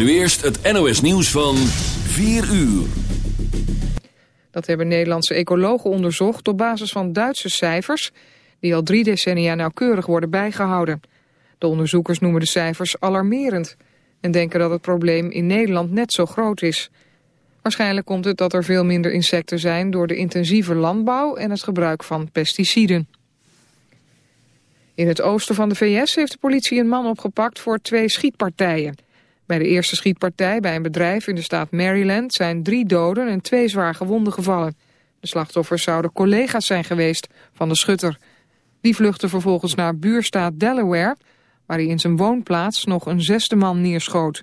Nu eerst het NOS nieuws van 4 uur. Dat hebben Nederlandse ecologen onderzocht op basis van Duitse cijfers... die al drie decennia nauwkeurig worden bijgehouden. De onderzoekers noemen de cijfers alarmerend... en denken dat het probleem in Nederland net zo groot is. Waarschijnlijk komt het dat er veel minder insecten zijn... door de intensieve landbouw en het gebruik van pesticiden. In het oosten van de VS heeft de politie een man opgepakt voor twee schietpartijen... Bij de eerste schietpartij bij een bedrijf in de staat Maryland zijn drie doden en twee zwaar gewonden gevallen. De slachtoffers zouden collega's zijn geweest van de schutter. Die vluchtte vervolgens naar buurstaat Delaware, waar hij in zijn woonplaats nog een zesde man neerschoot.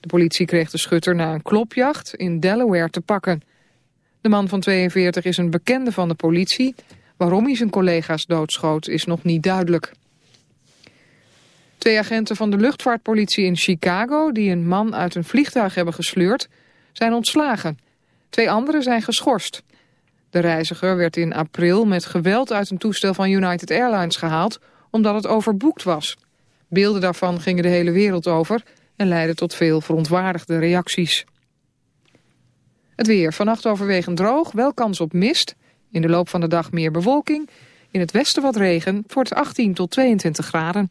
De politie kreeg de schutter na een klopjacht in Delaware te pakken. De man van 42 is een bekende van de politie. Waarom hij zijn collega's doodschoot is nog niet duidelijk. Twee agenten van de luchtvaartpolitie in Chicago... die een man uit een vliegtuig hebben gesleurd, zijn ontslagen. Twee anderen zijn geschorst. De reiziger werd in april met geweld uit een toestel van United Airlines gehaald... omdat het overboekt was. Beelden daarvan gingen de hele wereld over... en leidden tot veel verontwaardigde reacties. Het weer. Vannacht overwegend droog, wel kans op mist. In de loop van de dag meer bewolking. In het westen wat regen, voor het 18 tot 22 graden.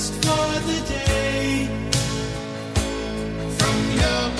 just for the day. From your